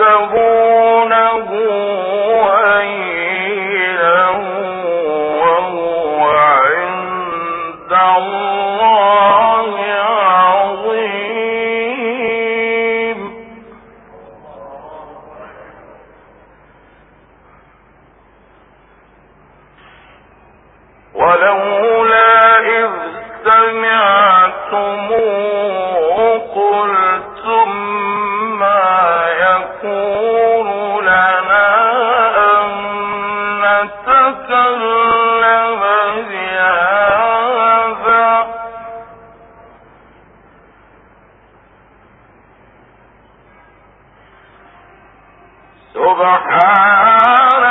وتحسبونه سبحانك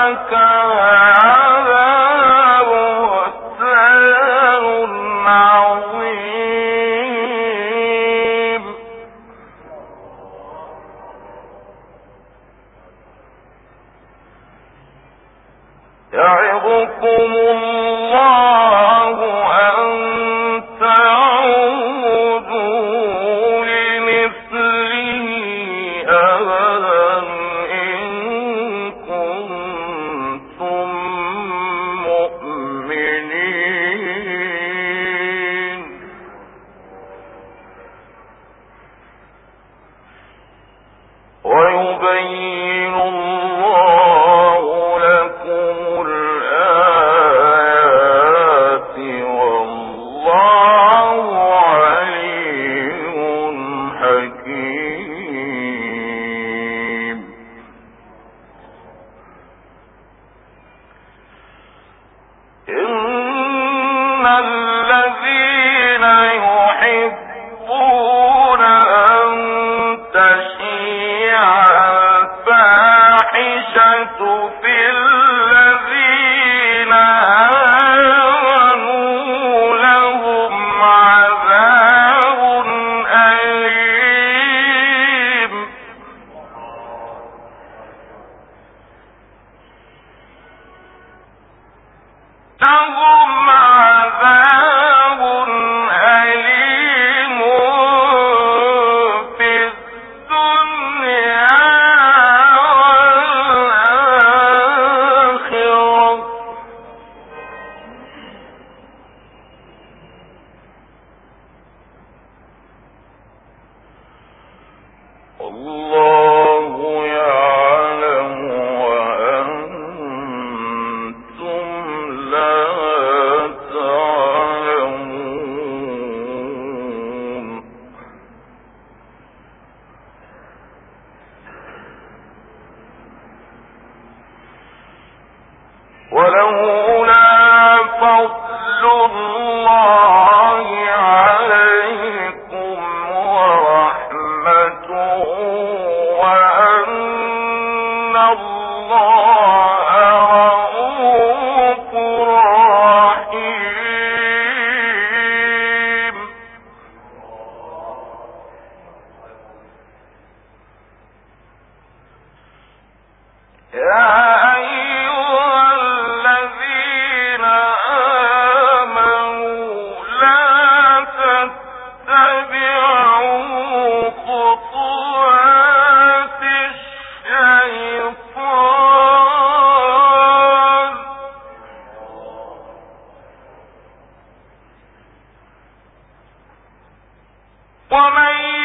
ويبين معه الفضل والله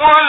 غفور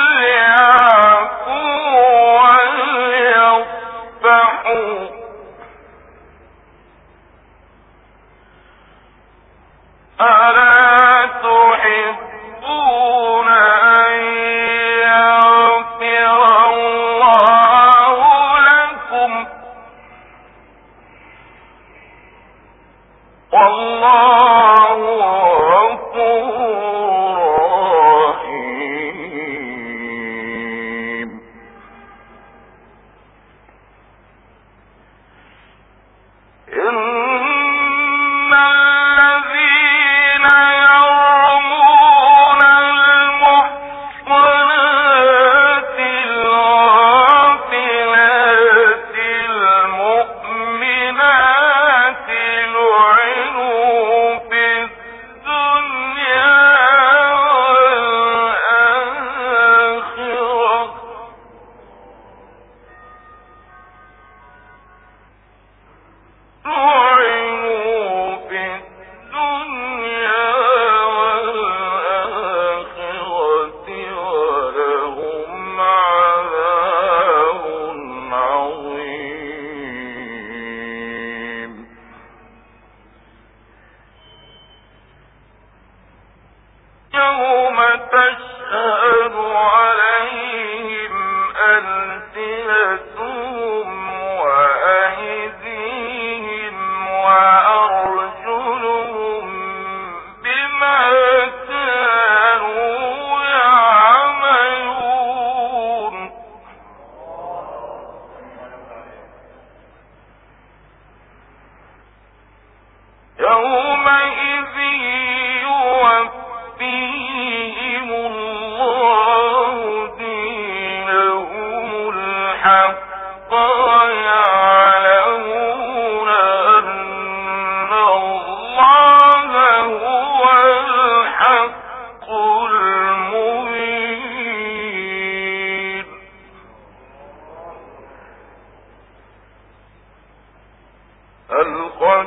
كلمة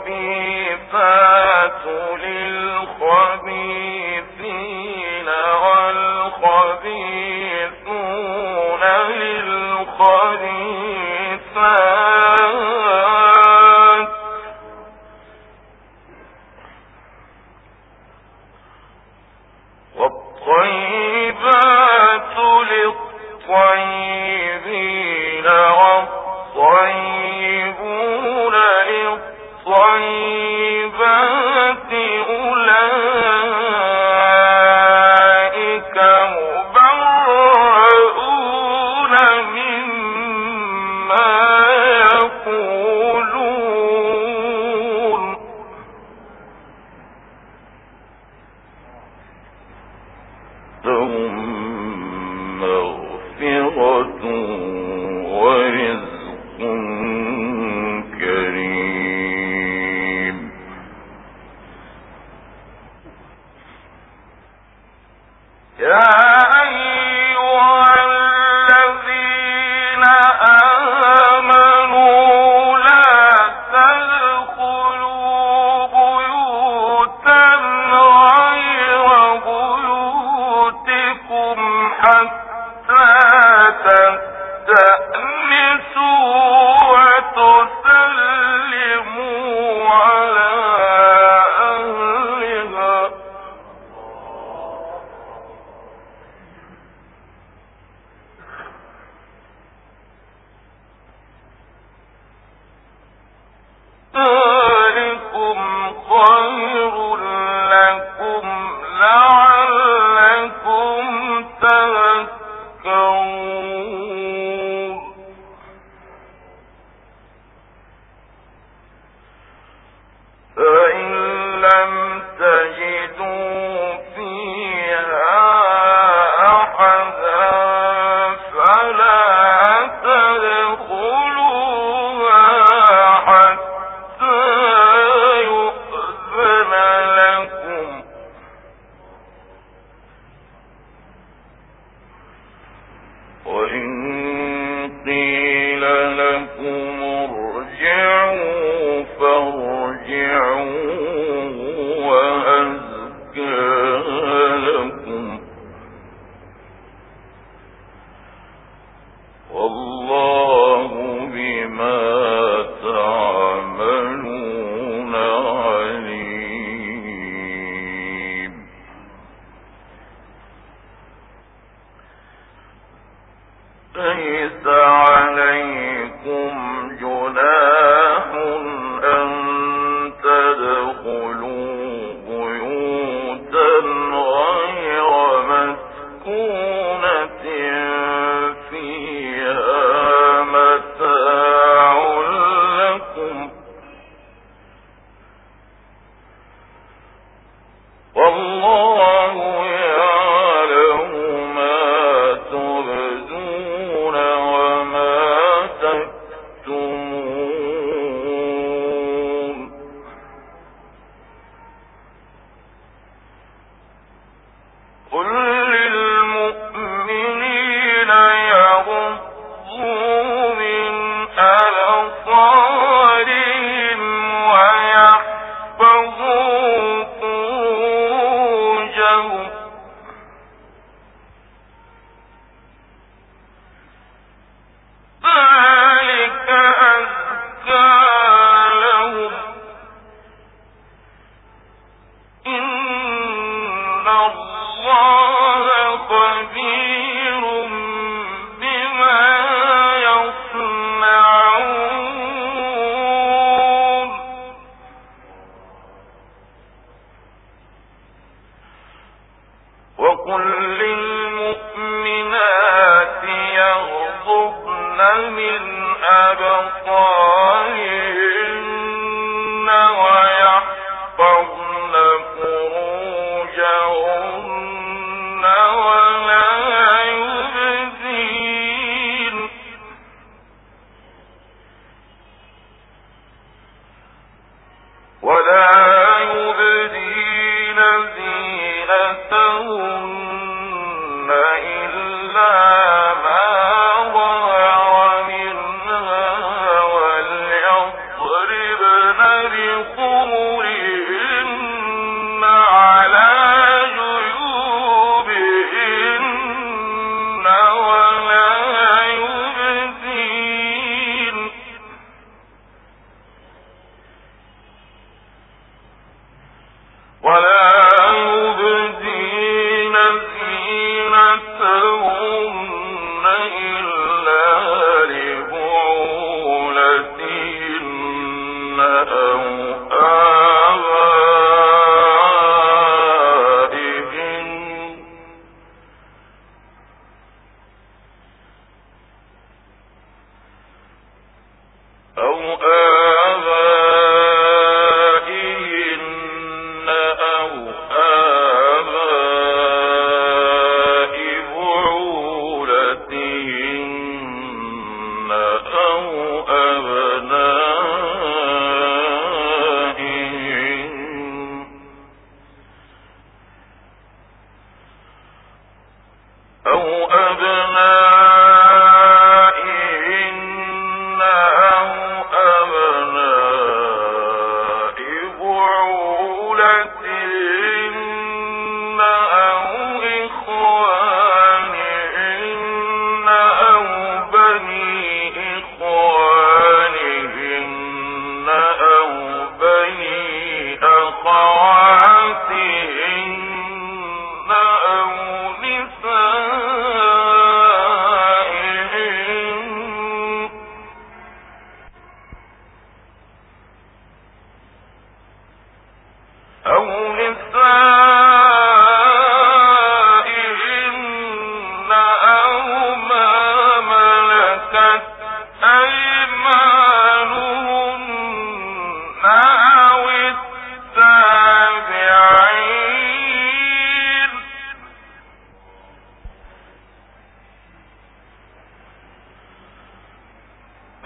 به تكتمون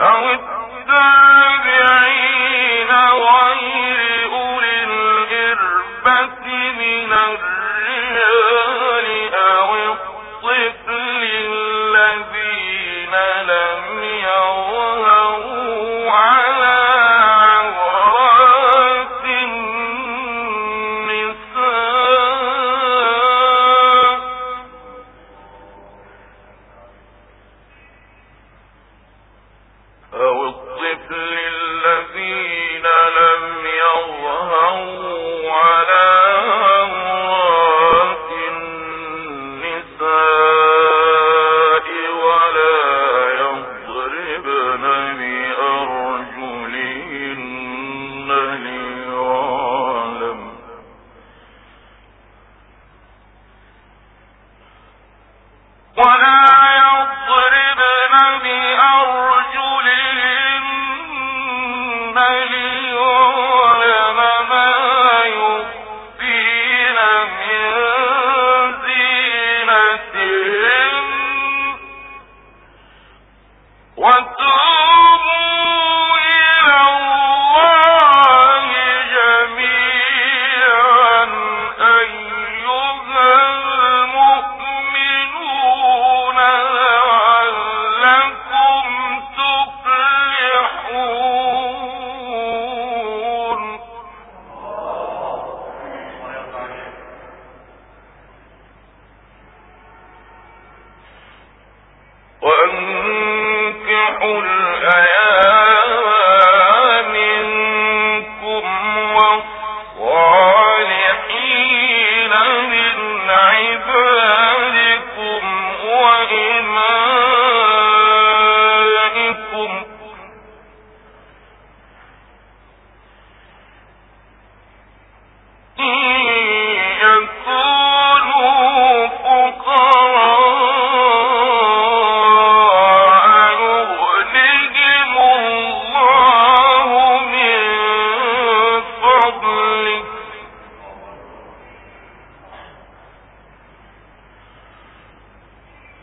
Oh,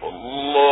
الله